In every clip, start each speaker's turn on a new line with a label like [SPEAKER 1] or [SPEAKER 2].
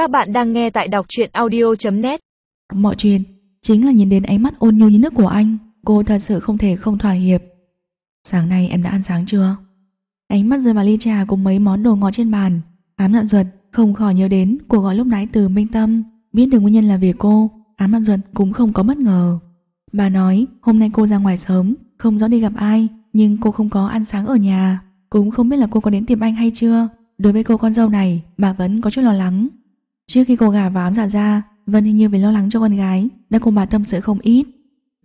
[SPEAKER 1] Các bạn đang nghe tại đọc truyện audio.net
[SPEAKER 2] Mọi chuyện chính là nhìn đến ánh mắt ôn nhu như nước của anh. Cô thật sự không thể không thỏa hiệp. Sáng nay em đã ăn sáng chưa? Ánh mắt rơi vào ly trà cùng mấy món đồ ngọt trên bàn. Ám dặn ruột không khỏi nhớ đến cuộc gọi lúc nãy từ Minh Tâm. Biết được nguyên nhân là vì cô, Ám dặn ruột cũng không có bất ngờ. Bà nói, hôm nay cô ra ngoài sớm, Không rõ đi gặp ai, Nhưng cô không có ăn sáng ở nhà. Cũng không biết là cô có đến tìm anh hay chưa. Đối với cô con dâu này, Bà vẫn có chút lo lắng. Trước khi cô gả vào ám dạ ra, Vân hình như vì lo lắng cho con gái, Đã cùng bà tâm sự không ít.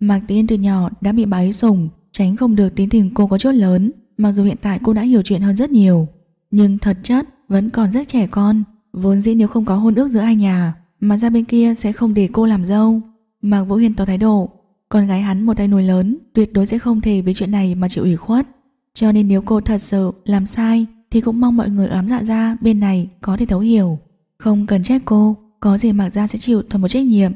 [SPEAKER 2] Mạc Tiên từ nhỏ đã bị bà ấy sủng, Tránh không được tính tình cô có chút lớn, Mặc dù hiện tại cô đã hiểu chuyện hơn rất nhiều. Nhưng thật chất, vẫn còn rất trẻ con, Vốn dĩ nếu không có hôn ước giữa hai nhà, Mà ra bên kia sẽ không để cô làm dâu. Mạc Vũ Hiền tỏ thái độ, Con gái hắn một tay nuôi lớn, Tuyệt đối sẽ không thể với chuyện này mà chịu ủy khuất. Cho nên nếu cô thật sự làm sai, Thì cũng mong mọi người ám dạ ra bên này có thể thấu hiểu. Không cần trách cô, Có gì Mạc Gia sẽ chịu toàn một trách nhiệm.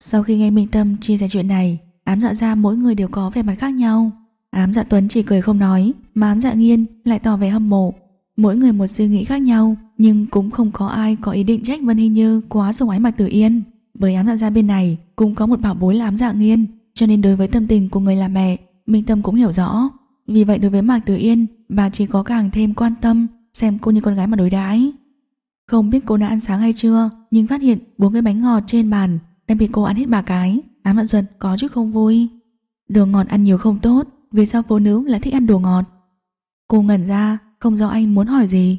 [SPEAKER 2] Sau khi nghe Minh Tâm chia sẻ chuyện này, Ám dạ ra mỗi người đều có vẻ mặt khác nhau. Ám dạ Tuấn chỉ cười không nói, Mà ám dạ nghiên lại tỏ vẻ hâm mộ. Mỗi người một suy nghĩ khác nhau, Nhưng cũng không có ai có ý định trách Vân Hình Như Quá sủng ái Mạc Tử Yên. Bởi ám dạ ra bên này, cũng có một bảo bối là ám dạ nghiên, Cho nên đối với tâm tình của người làm mẹ, Minh Tâm cũng hiểu rõ. Vì vậy đối với Mạc Tử Yên, Bà chỉ có càng thêm quan tâm Xem cô như con gái mà đối đãi. Không biết cô đã ăn sáng hay chưa, Nhưng phát hiện bốn cái bánh ngọt trên bàn Đang bị cô ăn hết ba cái. Ám Mạn duật có chút không vui. Đồ ngọt ăn nhiều không tốt, Vì sao phụ nữ lại thích ăn đồ ngọt? Cô ngẩn ra, không rõ anh muốn hỏi gì.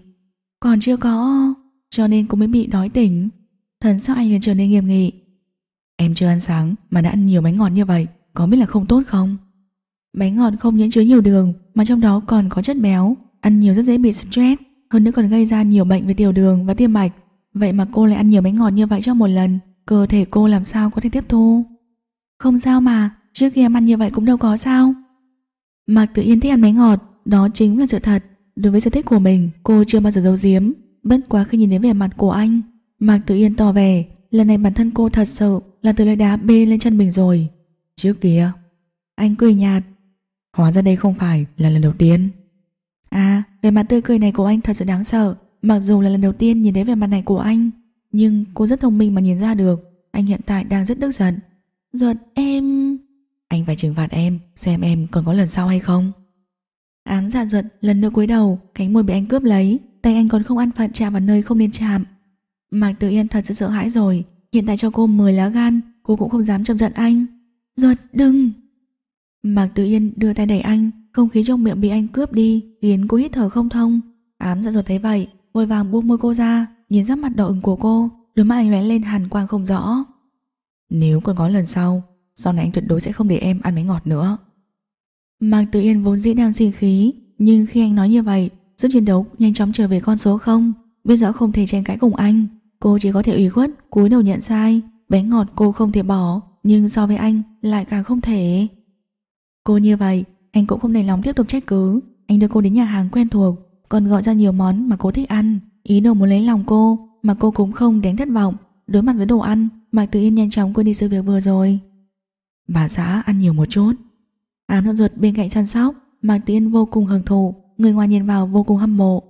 [SPEAKER 2] Còn chưa có, Cho nên cô mới bị đói tỉnh. Thần sao anh liền trở nên nghiêm nghị. Em chưa ăn sáng mà đã ăn nhiều bánh ngọt như vậy, Có biết là không tốt không? Bánh ngọt không những chứa nhiều đường, Mà trong đó còn có chất béo, Ăn nhiều rất dễ bị stress. Hơn nữa còn gây ra nhiều bệnh về tiểu đường và tim mạch. Vậy mà cô lại ăn nhiều bánh ngọt như vậy trong một lần, Cơ thể cô làm sao có thể tiếp thu? Không sao mà, Trước khi em ăn như vậy cũng đâu có sao. Mạc tự yên thích ăn bánh ngọt, Đó chính là sự thật. Đối với sở thích của mình, cô chưa bao giờ giấu giếm. Bất quá khi nhìn đến vẻ mặt của anh, Mạc Tử Yên tỏ vẻ, Lần này bản thân cô thật sự là từ lấy đá bê lên chân mình rồi. Trước kia, Anh cười nhạt. Hóa ra đây không phải là lần đầu tiên. À vẻ mặt tươi cười này của anh thật sự đáng sợ. Mặc dù là lần đầu tiên nhìn thấy vẻ mặt này của anh, Nhưng cô rất thông minh mà nhìn ra được, Anh hiện tại đang rất tức giận. Giật em? Anh phải trừng phạt em, Xem em còn có lần sau hay không. Ám dạ ruột lần nữa cúi đầu, Cánh môi bị anh cướp lấy, Tay anh còn không ăn phận chạm vào nơi không nên chạm. Mạc Tử Yên thật sự sợ hãi rồi, Hiện tại cho cô 10 lá gan, Cô cũng không dám chậm giận anh. Ruột đừng! Mạc Tử Yên đưa tay đẩy anh không khí trong miệng bị anh cướp đi, Khiến cô hít thở không thông. Ám dạ dột thấy vậy, Vội vàng buông môi cô ra, Nhìn sắc mặt đỏ ửng của cô, Đôi mắt anh lóe lên hàn quang không rõ. Nếu còn có lần sau Sau này anh tuyệt đối sẽ không để em ăn bánh ngọt nữa. Mạc Tử Yên vốn dĩ đang sinh khí, Nhưng khi anh nói như vậy, Sức chiến đấu nhanh chóng trở về con số không. Biết rõ không thể tranh cãi cùng anh, Cô chỉ có thể ủy khuất, cúi đầu nhận sai. Bánh ngọt cô không thể bỏ, Nhưng so với anh lại càng không thể. Cô như vậy anh cũng không đành lòng tiếp tục trách cứ. Anh đưa cô đến nhà hàng quen thuộc Còn gọi ra nhiều món mà cô thích ăn. Ý đồ muốn lấy lòng cô Mà cô cũng không đánh thất vọng. Đối mặt với đồ ăn Mạc Tử Yên nhanh chóng quên đi sự việc vừa rồi. Bà xã ăn nhiều một chút. Ám thân ruột bên cạnh săn sóc Mạc Tử Yên vô cùng hưởng thụ. Người ngoài nhìn vào vô cùng hâm mộ.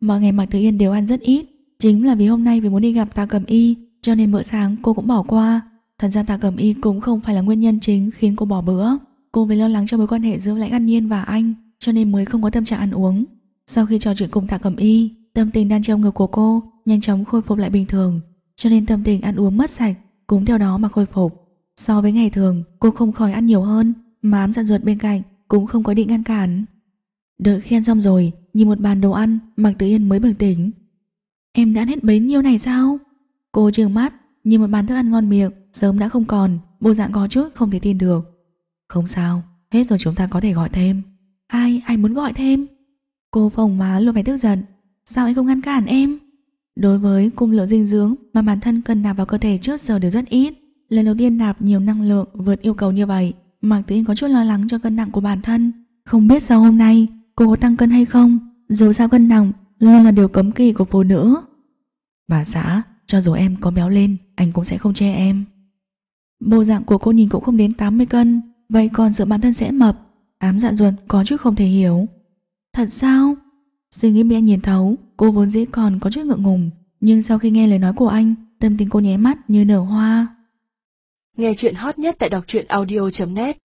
[SPEAKER 2] Mọi ngày Mạc Tử Yên đều ăn rất ít. Chính là vì hôm nay vì muốn đi gặp Tà Cẩm Y Cho nên bữa sáng cô cũng bỏ qua. Thật ra Tà Cẩm Y cũng không phải là nguyên nhân chính Khiến cô bỏ bữa Cô vì lo lắng cho mối quan hệ giữa Lãnh An Nhiên và anh, Cho nên mới không có tâm trạng ăn uống. Sau khi trò chuyện cùng Tà Cẩm Y, Tâm tình đang trong ngược của cô Nhanh chóng khôi phục lại bình thường, Cho nên tâm tình ăn uống mất sạch Cũng theo đó mà khôi phục. So với ngày thường, cô không khỏi ăn nhiều hơn Mà ám dặn ruột bên cạnh cũng không có định ngăn cản. Đợi khen xong rồi, Nhìn một bàn đồ ăn, Mạc Tử Yên mới bừng tỉnh Em đã ăn hết bấy nhiêu này sao? Cô trừng mắt, Nhìn một bàn thức ăn ngon miệng, Sớm đã không còn, Bộ dạng có chút không thể tin được. Không sao, Hết rồi chúng ta có thể gọi thêm. Ai ai muốn gọi thêm? Cô phồng má luôn phải tức giận. Sao anh không ngăn cản em? Đối với cung lượng dinh dưỡng Mà bản thân cần nạp vào cơ thể trước giờ đều rất ít, Lần đầu tiên nạp nhiều năng lượng vượt yêu cầu như vậy Mạc Tử Yên có chút lo lắng cho cân nặng của bản thân, Không biết sau hôm nay cô có tăng cân hay không, Dù sao cân nặng luôn là điều cấm kỵ của phụ nữ. Bà xã, Cho dù em có béo lên, Anh cũng sẽ không che em. Bộ dạng của cô nhìn cũng không đến 80 cân Vậy còn sợ bản thân sẽ mập Ám dạn ruột có chút không thể hiểu. Thật sao? Suy nghĩ bị anh nhìn thấu Cô vốn dĩ còn có chút ngượng ngùng Nhưng sau khi nghe lời nói của anh, tâm tình cô nhé mắt như nở hoa.
[SPEAKER 1] Nghe chuyện hot nhất tại đọc truyện audio.net